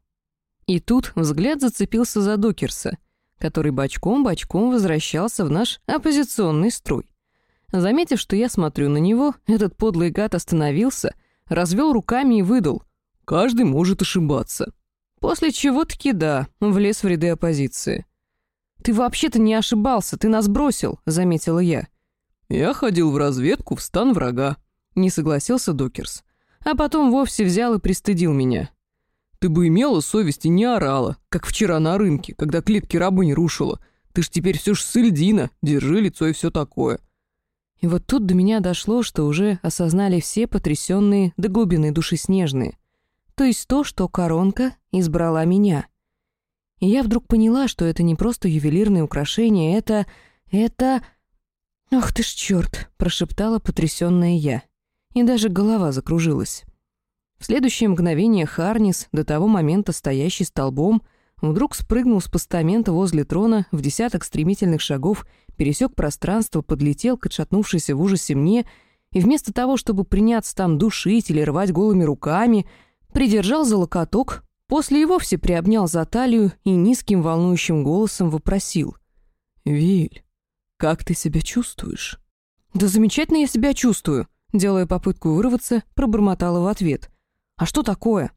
И тут взгляд зацепился за Докерса, который бочком-бочком возвращался в наш оппозиционный строй. Заметив, что я смотрю на него, этот подлый гад остановился, развел руками и выдал. «Каждый может ошибаться».
После чего таки да, влез в ряды оппозиции. «Ты вообще-то не ошибался, ты нас бросил», — заметила я. «Я ходил в разведку в стан врага», — не согласился Докерс. А потом вовсе взял и пристыдил меня. «Ты бы имела совесть и не орала, как вчера на рынке, когда клетки рабынь рушила. Ты ж теперь все ж сыльдина, держи лицо и все такое». И вот тут до меня дошло, что уже осознали все потрясенные до глубины души снежные. То есть то, что коронка избрала меня. И я вдруг поняла, что это не просто ювелирное украшение, это... это... «Ах ты ж черт!» — прошептала потрясённая я. И даже голова закружилась. В следующее мгновение Харнис, до того момента стоящий столбом, вдруг спрыгнул с постамента возле трона в десяток стремительных шагов, пересек пространство, подлетел к отшатнувшейся в ужасе мне и вместо того, чтобы приняться там душить или рвать голыми руками, придержал за локоток, после и вовсе приобнял за талию и низким волнующим голосом вопросил. «Виль, «Как ты себя чувствуешь?» «Да замечательно я себя чувствую», делая попытку вырваться, пробормотала в ответ. «А что такое?»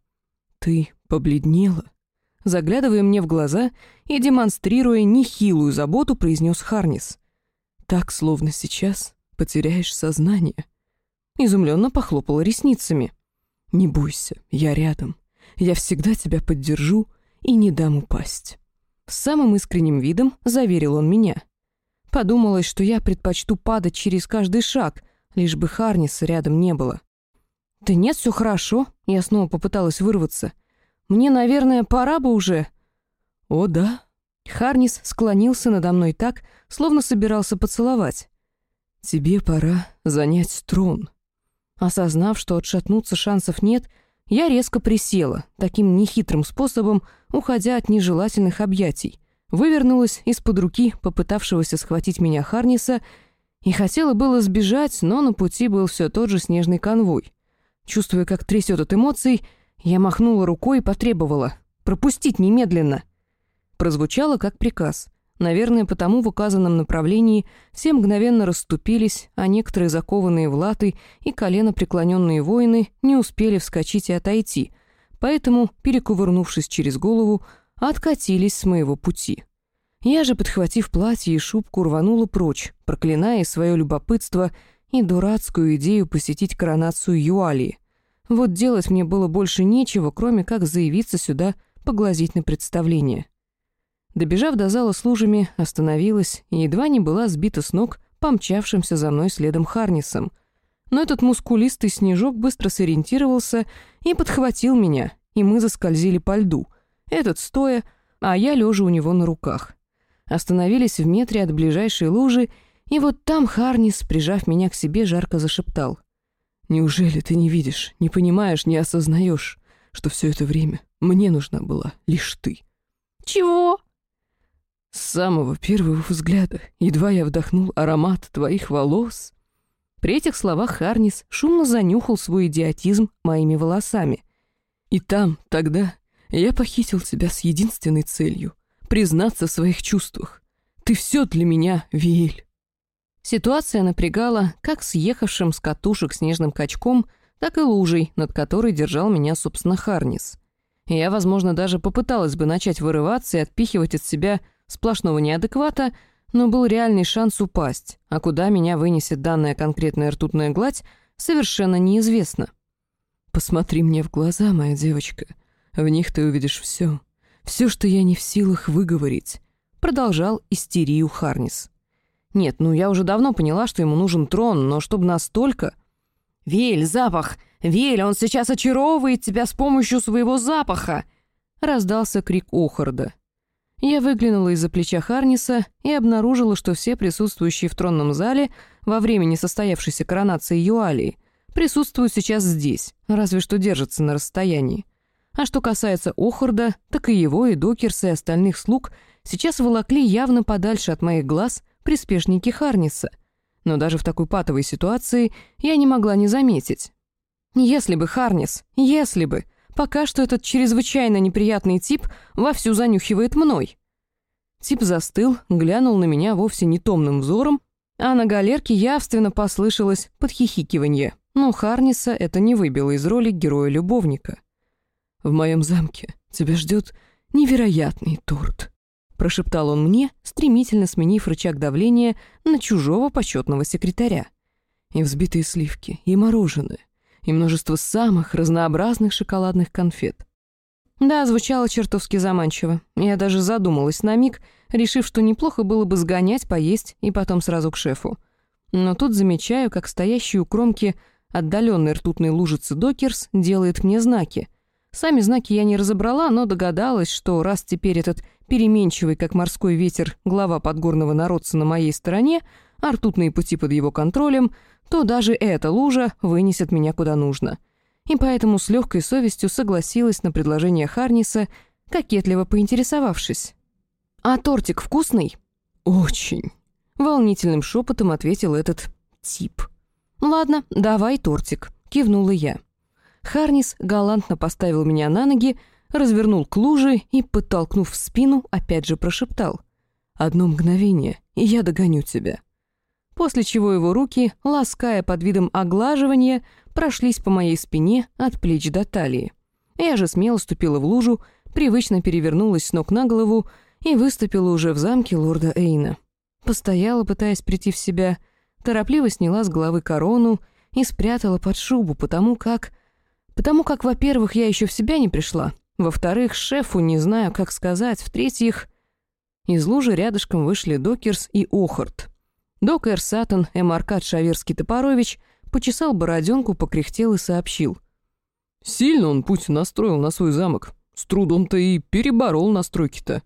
«Ты побледнела?» Заглядывая мне в глаза и демонстрируя нехилую заботу, произнес Харнис. «Так, словно сейчас потеряешь сознание». Изумленно похлопала ресницами. «Не бойся, я рядом. Я всегда тебя поддержу и не дам упасть». С самым искренним видом заверил он меня. Подумалось, что я предпочту падать через каждый шаг, лишь бы Харниса рядом не было. «Да нет, все хорошо», — я снова попыталась вырваться. «Мне, наверное, пора бы уже». «О, да». Харнис склонился надо мной так, словно собирался поцеловать. «Тебе пора занять трон». Осознав, что отшатнуться шансов нет, я резко присела, таким нехитрым способом, уходя от нежелательных объятий вывернулась из-под руки попытавшегося схватить меня Харниса и хотела было сбежать, но на пути был все тот же снежный конвой. Чувствуя, как трясет от эмоций, я махнула рукой и потребовала «пропустить немедленно». Прозвучало как приказ. Наверное, потому в указанном направлении все мгновенно расступились, а некоторые закованные в латы и колено преклоненные воины не успели вскочить и отойти, поэтому, перекувырнувшись через голову, откатились с моего пути. Я же, подхватив платье и шубку, рванула прочь, проклиная свое любопытство и дурацкую идею посетить коронацию Юалии. Вот делать мне было больше нечего, кроме как заявиться сюда, поглазеть на представление. Добежав до зала с лужами, остановилась и едва не была сбита с ног помчавшимся за мной следом Харнисом. Но этот мускулистый снежок быстро сориентировался и подхватил меня, и мы заскользили по льду — этот стоя, а я лежа у него на руках. Остановились в метре от ближайшей лужи, и вот там Харнис, прижав меня к себе, жарко зашептал. «Неужели ты не видишь, не понимаешь, не осознаешь, что все это время мне нужна была лишь ты?»
«Чего?»
С самого первого взгляда едва я вдохнул аромат твоих волос. При этих словах Харнис шумно занюхал свой идиотизм моими волосами. И там, тогда, я похитил тебя с единственной целью — признаться в своих чувствах. Ты все для меня, Виэль». Ситуация напрягала как съехавшим с катушек снежным качком, так и лужей, над которой держал меня, собственно, Харнис. Я, возможно, даже попыталась бы начать вырываться и отпихивать от себя сплошного неадеквата, но был реальный шанс упасть, а куда меня вынесет данная конкретная ртутная гладь, совершенно неизвестно. «Посмотри мне в глаза, моя девочка», в них ты увидишь все. Все, что я не в силах выговорить. Продолжал истерию Харнис. Нет, ну я уже давно поняла, что ему нужен трон, но чтобы настолько... «Вель, запах! Вель, он сейчас очаровывает тебя с помощью своего запаха!» Раздался крик Охарда. Я выглянула из-за плеча Харниса и обнаружила, что все присутствующие в тронном зале во время несостоявшейся коронации Юалии присутствуют сейчас здесь, разве что держатся на расстоянии. А что касается Охорда, так и его, и Докерса, и остальных слуг сейчас волокли явно подальше от моих глаз приспешники Харниса. Но даже в такой патовой ситуации я не могла не заметить. Если бы Харнис, если бы, пока что этот чрезвычайно неприятный тип вовсю занюхивает мной. Тип застыл, глянул на меня вовсе не томным взором, а на галерке явственно послышалось подхихикиванье. Но Харниса это не выбило из роли героя-любовника. В моем замке тебя ждет невероятный торт», — прошептал он мне, стремительно сменив рычаг давления на чужого почетного секретаря. «И взбитые сливки, и мороженое, и множество самых разнообразных шоколадных конфет. Да, звучало чертовски заманчиво. Я даже задумалась на миг, решив, что неплохо было бы сгонять, поесть и потом сразу к шефу. Но тут замечаю, как стоящий у кромки отдаленной ртутной лужицы Докерс делает мне знаки. Сами знаки я не разобрала, но догадалась, что раз теперь этот переменчивый, как морской ветер, глава подгорного народца на моей стороне, а ртутные пути под его контролем, то даже эта лужа вынесет меня куда нужно — и поэтому с легкой совестью согласилась на предложение Харниса, кокетливо поинтересовавшись. «А тортик вкусный?» «Очень», — волнительным шепотом ответил этот тип. «Ладно, давай тортик», — кивнула я. Харнис галантно поставил меня на ноги, развернул к луже и, подтолкнув в спину, опять же прошептал. «Одно мгновение, и я догоню тебя». После чего его руки, лаская под видом оглаживания, прошлись по моей спине от плеч до талии. Я же смело ступила в лужу, привычно перевернулась с ног на голову и выступила уже в замке лорда Эйна. Постояла, пытаясь прийти в себя, торопливо сняла с головы корону и спрятала под шубу, потому как... Потому как, во-первых, я еще в себя не пришла, во-вторых, шефу не знаю, как сказать, в-третьих... Из лужи рядышком вышли Докерс и Охарт. Док Эрсатан, Эмаркат Шаверский-Топорович — почесал бороденку, покряхтел и сообщил. «Сильно он путь настроил на свой замок. С трудом-то и переборол настройки-то».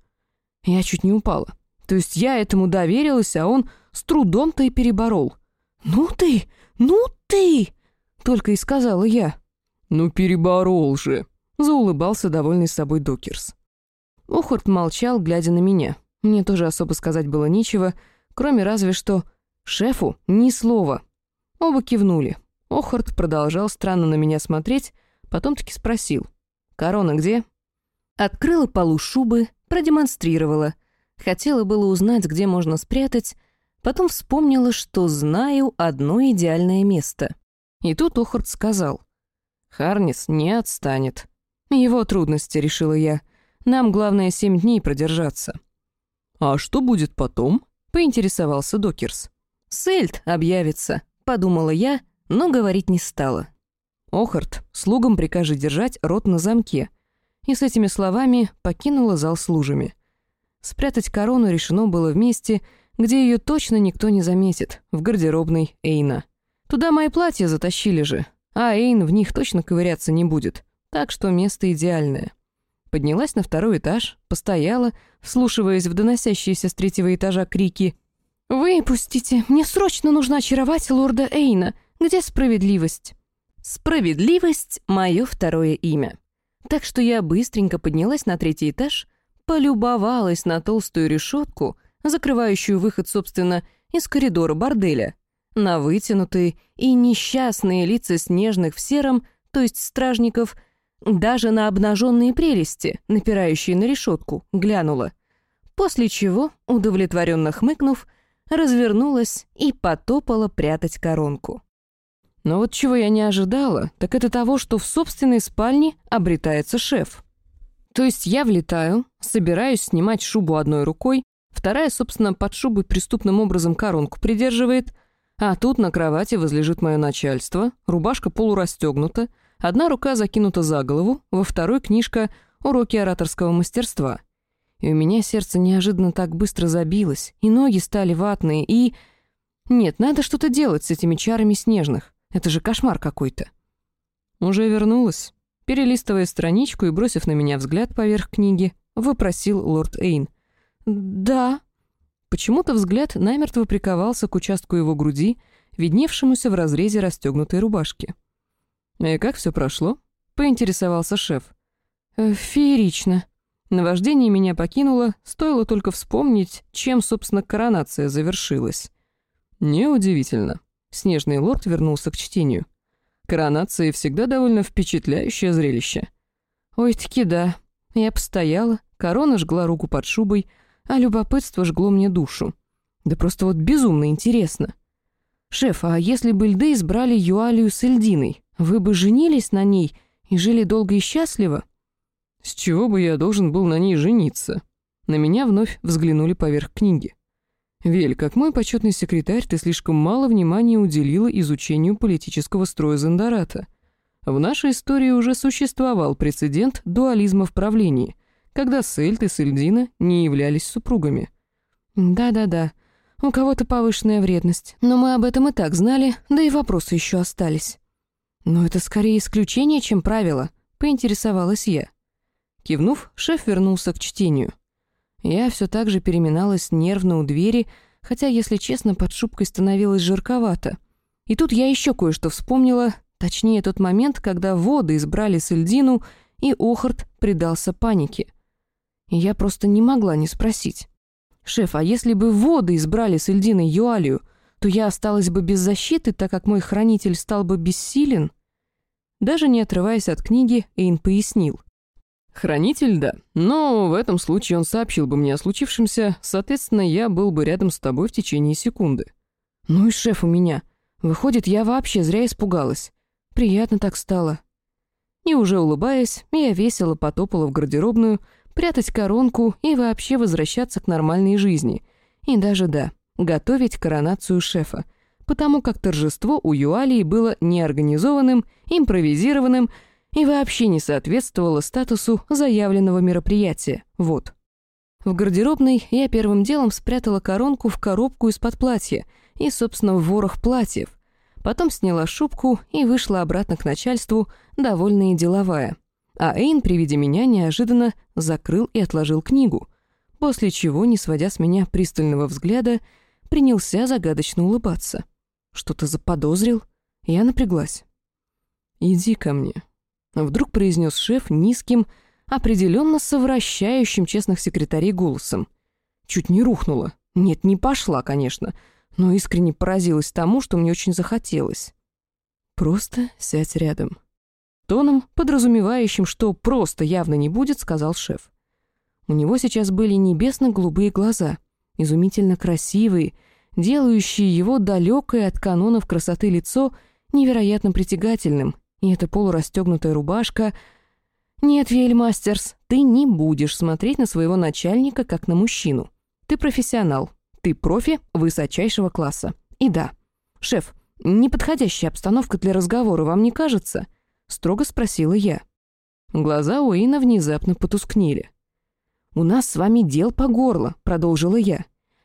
Я чуть не упала. То есть я этому доверилась, а он с трудом-то и переборол. «Ну ты! Ну ты!» — только и сказала я. «Ну переборол же!» — заулыбался довольный собой Докерс. Охорт молчал, глядя на меня. Мне тоже особо сказать было нечего, кроме разве что «шефу ни слова». Оба кивнули. Охард продолжал странно на меня смотреть, потом таки спросил. «Корона где?» Открыла полу шубы, продемонстрировала. Хотела было узнать, где можно спрятать, потом вспомнила, что знаю одно идеальное место. И тут Охард сказал. «Харнис не отстанет». «Его трудности», — решила я. «Нам главное семь дней продержаться». «А что будет потом?» — поинтересовался Докерс. «Сельд объявится», Подумала я, но говорить не стала. «Охарт, слугам прикажи держать рот на замке». И с этими словами покинула зал с лужами. Спрятать корону решено было в месте, где ее точно никто не заметит, в гардеробной Эйна. Туда мои платья затащили же, а Эйн в них точно ковыряться не будет, так что место идеальное. Поднялась на второй этаж, постояла, вслушиваясь в доносящиеся с третьего этажа крики «Выпустите! Мне срочно нужно очаровать лорда Эйна! Где справедливость?» Справедливость — мое второе имя. Так что я быстренько поднялась на третий этаж, полюбовалась на толстую решетку, закрывающую выход, собственно, из коридора борделя, на вытянутые и несчастные лица снежных в сером, то есть стражников, даже на обнаженные прелести, напирающие на решетку, глянула. После чего, удовлетворенно хмыкнув, развернулась и потопала прятать коронку. Но вот чего я не ожидала, так это того, что в собственной спальне обретается шеф. То есть я влетаю, собираюсь снимать шубу одной рукой, вторая, собственно, под шубой преступным образом коронку придерживает, а тут на кровати возлежит мое начальство, рубашка полурастегнута, одна рука закинута за голову, во второй книжка «Уроки ораторского мастерства», и у меня сердце неожиданно так быстро забилось, и ноги стали ватные, и... Нет, надо что-то делать с этими чарами снежных. Это же кошмар какой-то. Уже вернулась. Перелистывая страничку и бросив на меня взгляд поверх книги, вопросил лорд Эйн. «Да». Почему-то взгляд намертво приковался к участку его груди, видневшемуся в разрезе расстегнутой рубашки. «И как все прошло?» — поинтересовался шеф. «Э, «Феерично», Наваждение меня покинуло, стоило только вспомнить, чем, собственно, коронация завершилась. Неудивительно. Снежный лорд вернулся к чтению. Коронация всегда довольно впечатляющее зрелище. Ой-таки да. Я постояла, корона жгла руку под шубой, а любопытство жгло мне душу. Да просто вот безумно интересно. «Шеф, а если бы льды избрали Юалию с Эльдиной, вы бы женились на ней и жили долго и счастливо?» С чего бы я должен был на ней жениться? На меня вновь взглянули поверх книги. «Вель, как мой почетный секретарь, ты слишком мало внимания уделила изучению политического строя Зандарата. В нашей истории уже существовал прецедент дуализма в правлении, когда Сельт и Сельдина не являлись супругами».
«Да-да-да, у кого-то повышенная вредность, но мы об этом и так знали, да и вопросы еще остались». «Но это скорее исключение, чем правило», — поинтересовалась я. Кивнув, шеф вернулся к чтению — я все так же переминалась нервно у двери, хотя, если честно, под шубкой становилось жарковато. И тут я еще кое-что вспомнила, точнее тот момент, когда воды избрали Сельдину, и Охарт предался панике. Я просто не могла не спросить. «Шеф, а если бы воды избрали Сельдиной Юалию, то я осталась бы без защиты, так как мой хранитель стал бы бессилен?» Даже не отрываясь от книги, Эйн пояснил.
«Хранитель, да. Но в этом случае он сообщил бы мне о случившемся, соответственно, я был бы рядом с тобой в течение секунды».
«Ну и шеф у меня. Выходит, я вообще зря испугалась. Приятно так стало». И уже улыбаясь, я весело потопала в гардеробную, прятать коронку и вообще возвращаться к нормальной жизни. И даже, да, готовить коронацию шефа, потому как торжество у Юалии было неорганизованным, импровизированным, и вообще не соответствовала статусу заявленного мероприятия. Вот. В гардеробной я первым делом спрятала коронку в коробку из-под платья и, собственно, в ворох платьев. Потом сняла шубку и вышла обратно к начальству, довольная и деловая. А Эйн при виде меня неожиданно закрыл и отложил книгу, после чего, не сводя с меня пристального взгляда, принялся загадочно улыбаться. Что-то заподозрил? Я напряглась. «Иди ко мне», Вдруг произнес шеф низким, определенно совращающим честных секретарей голосом. Чуть не рухнула. Нет, не пошла, конечно, но искренне поразилась тому, что мне очень захотелось. «Просто сядь рядом». Тоном, подразумевающим, что просто явно не будет, сказал шеф. У него сейчас были небесно-голубые глаза, изумительно красивые, делающие его далекое от канонов красоты лицо невероятно притягательным и эта полурастегнутая рубашка... Нет, Вельмастерс, ты не будешь смотреть на своего начальника как на мужчину. Ты профессионал, ты профи высочайшего класса. И да, шеф, неподходящая обстановка для разговора вам не кажется? Строго спросила я. Глаза Уэйна внезапно потускнели. «У нас с вами дел по горло», — продолжила я.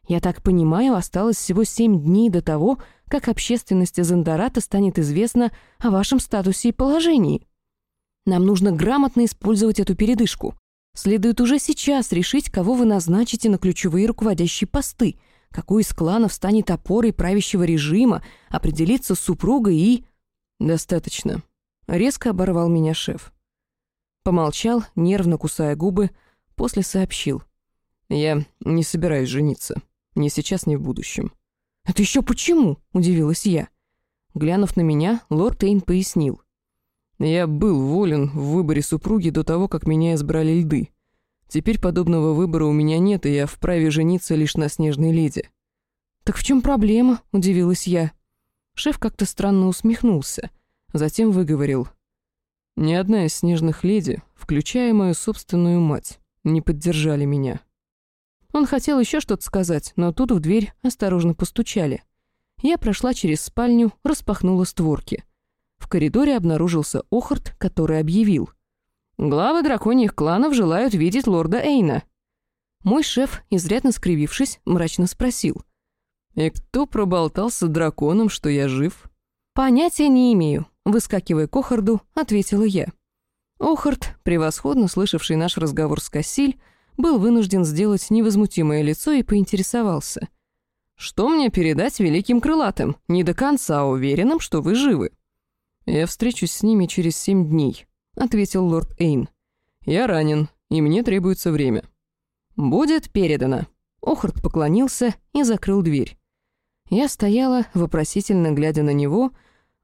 «Я так понимаю, осталось всего семь дней до того, как общественности Зандарата станет известно о вашем статусе и положении. Нам нужно грамотно использовать эту передышку. Следует уже сейчас решить, кого вы назначите на ключевые руководящие посты, какой из кланов станет опорой правящего режима, определиться с супругой и... «Достаточно», — резко оборвал меня шеф. Помолчал, нервно кусая губы, после сообщил. «Я не собираюсь жениться. Ни сейчас, ни в будущем. «Это еще почему?» — удивилась я. Глянув на меня, лорд Эйн пояснил. «Я был волен в выборе супруги до того, как меня избрали льды. Теперь подобного выбора у меня нет, и я вправе жениться лишь на снежной леди». «Так в чем проблема?» — удивилась я. Шеф как-то странно усмехнулся, затем выговорил. «Ни одна из снежных леди, включая мою собственную мать, не поддержали меня». Он хотел еще что-то сказать, но тут в дверь осторожно постучали. Я прошла через спальню, распахнула створки. В коридоре обнаружился Охарт, который объявил. «Главы драконьих кланов желают видеть лорда Эйна». Мой шеф, изрядно скривившись, мрачно спросил. «И кто проболтался драконом, что я жив?» «Понятия не имею», — выскакивая к Охарду, ответила я. Охард, превосходно слышавший наш разговор с Кассиль, был вынужден сделать невозмутимое лицо и поинтересовался. «Что мне передать великим крылатым, не до конца уверенным, что вы живы?» «Я встречусь с ними через семь дней», — ответил лорд Эйн. «Я ранен, и мне требуется время». «Будет передано». Охард поклонился и закрыл дверь. Я стояла, вопросительно глядя на него,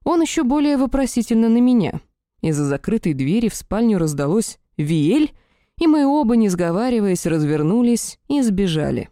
он еще более вопросительно на меня. Из-за закрытой двери в спальню раздалось «Виэль!» И мы оба, не сговариваясь, развернулись и сбежали.